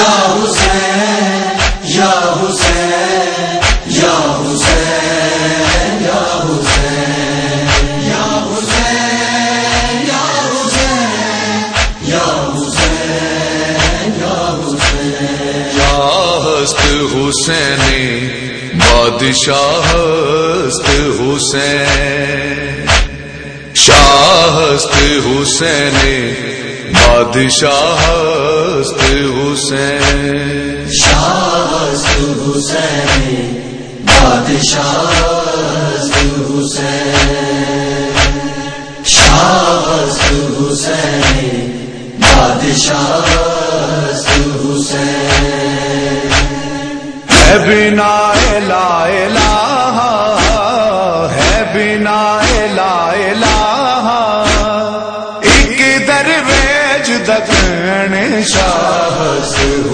یا حسین یا حسین یا حسین یا حسین یا حسین یا حسین یا حسین یا حسین۔ شاہست حسین بادشاہ حسین۔ شاہست حسین بادشاہ حسین شاہ حسین۔ بادشاہ حسین شاہ حسین بادشاہ حسین ہے بنا لا الہ ہے بنا لا الہ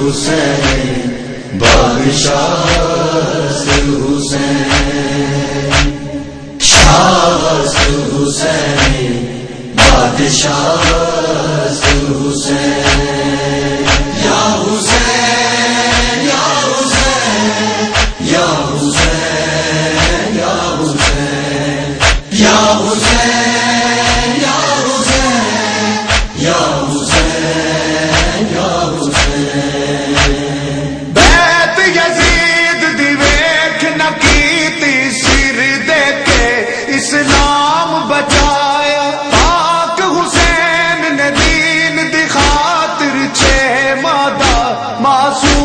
حسین بادشاہ حسین۔ شاہ حسین بادشاہ حسین۔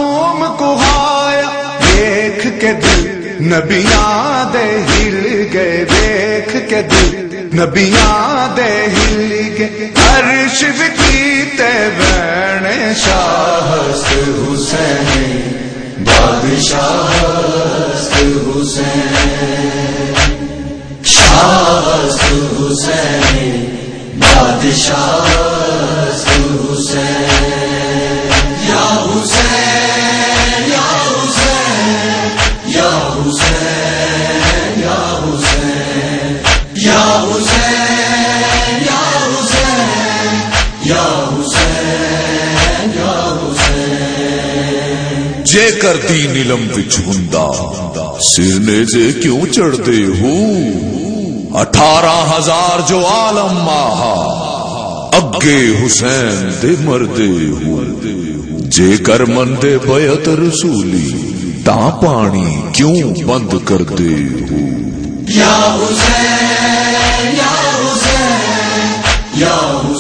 معصوم کہایا دیکھ کے دل نبیاں دے ہل گئے، دیکھ کے دل نبیاں دے ہل گئے۔ عرش کیتے بین شاہ حسین، بادشاہ حسین۔ شاہ حسین، بادشاہ حسین جے کرتی نیلم وچ ہوندا۔ سرنے جے کیوں چڑھتے ہو؟ اٹھارہ ہزار جو عالم ماہا۔ اگے حسین دے مردے ہو۔ جے کر مندے بیعت رسولی، تا پانی کیوں بند کر دے ہو؟ یا حسین یا حسین یا حسین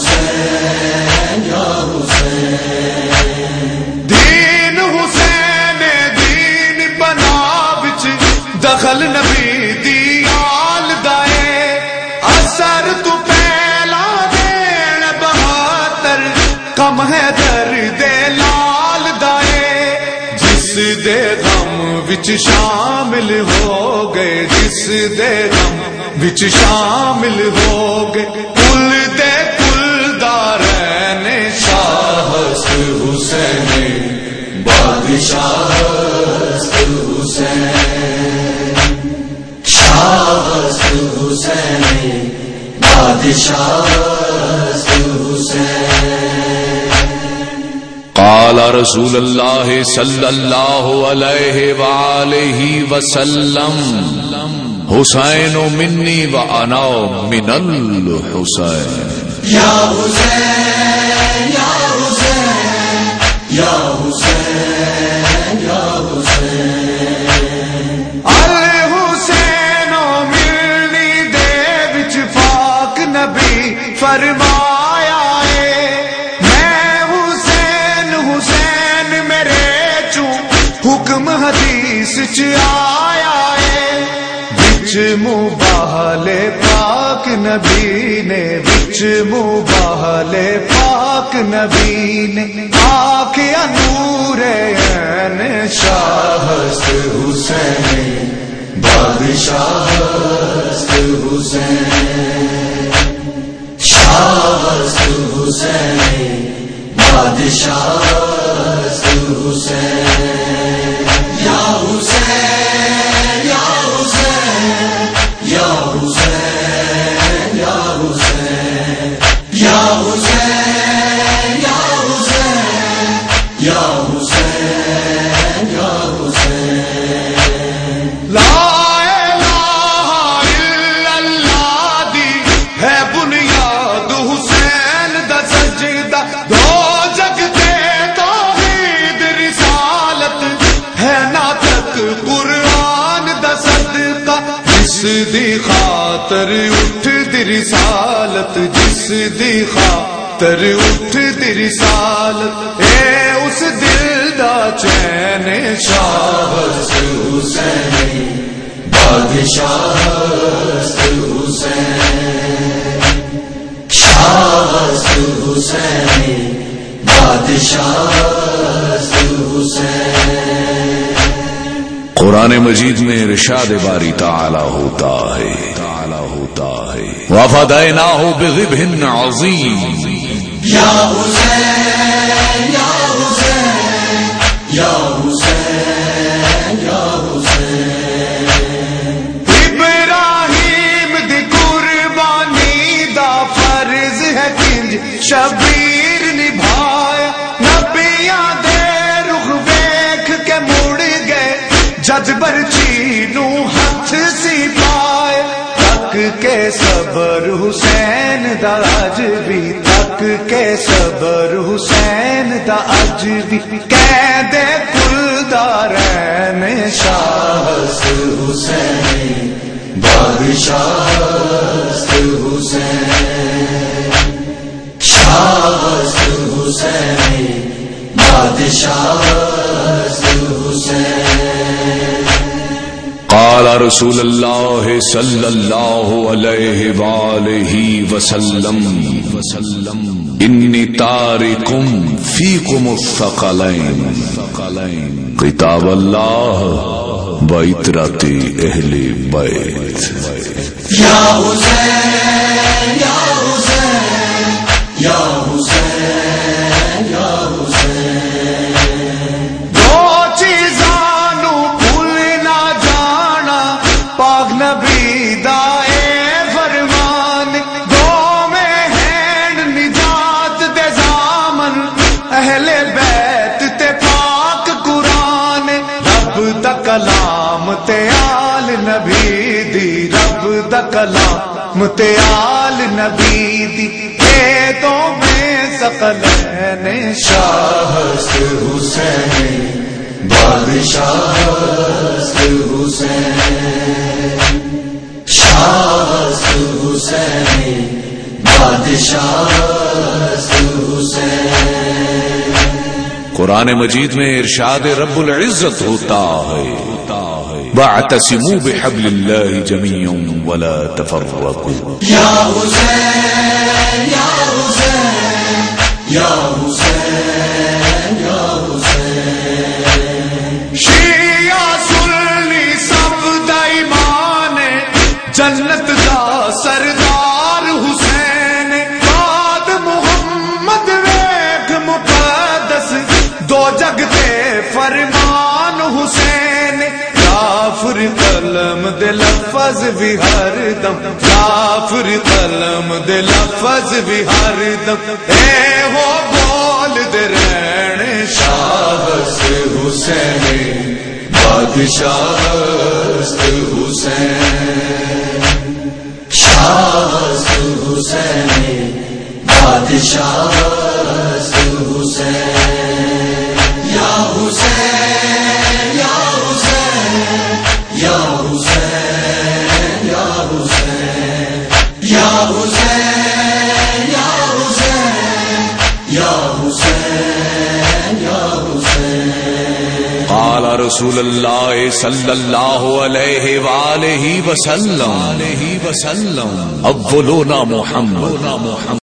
شامل ہو گئے جس دے غم، وچ شامل ہو گئے۔ کل دے کل دار شاہ حسین، بادشاہ رسول اللہ صلی اللہ علیہ وآلہ وسلم. حسین و منی و انا من الحسین. یا حسین یا حسین، یا آیا ہے۔ وچ مباہلے پاک نبی نے، وچ مباہلے پاک نبی نے۔ آنکھ نور عین شاہ حسین، بادشاہ حسین۔ شاہ حسین، بادشاہ جس دی خاطر اٹھ دی رسالت جس دی خاطر اٹھ دی رسالت۔ اے اس دل دا چین شاہ حسین، بادشاہ حسین۔ شاہ حسین، بادشاہ حسین۔ قرآن مجید میں ارشاد باری تعالی ہوتا ہے۔ تعالی ہوتا ہے۔ وفدیناہ بذبح عظیم۔ یا حسین یا حسین یا حسین یا حسین۔ ابراہیم دی قربانی دا فرض ہے شبیر صبر حسین دا اج بھی تک کے صبر حسین دا اج بھی کہہ دے شاہ حسین، بادشاہ حسین، شاہ حسین، بادشاہ حسین۔ رسول اللہ صلی اللہ علیہ وآلہ وسلم وسلم انی تارکم فیکم الثقلین۔ کتاب اللہ بائتراتی اہل بیت۔ یا حسین یا حسین کلام نبی دی اے دو میں سقلین شاہ حسین، بادشاہ حسین۔ شاہ حسین، بادشاہ حسین۔ قرآن مجید میں ارشاد رب العزت ہوتا ہے۔ واعتصموا بحبل الله جميعا ولا تفرقوا. يا حسين يا حسين يا حسين. قلم دے لفظ بھی ہر دم کافر قلم دے لفظ بھی ہر دم۔ اے ہو بول دے رہن شاہ حسین، بادشاہ حسین۔ شاہ حسین، بادشاہ حسین یا حسین یا حسین یا حسین قال رسول اللہ صلی اللہ علیہ وآلہ وسلم وسلم اولونا محمد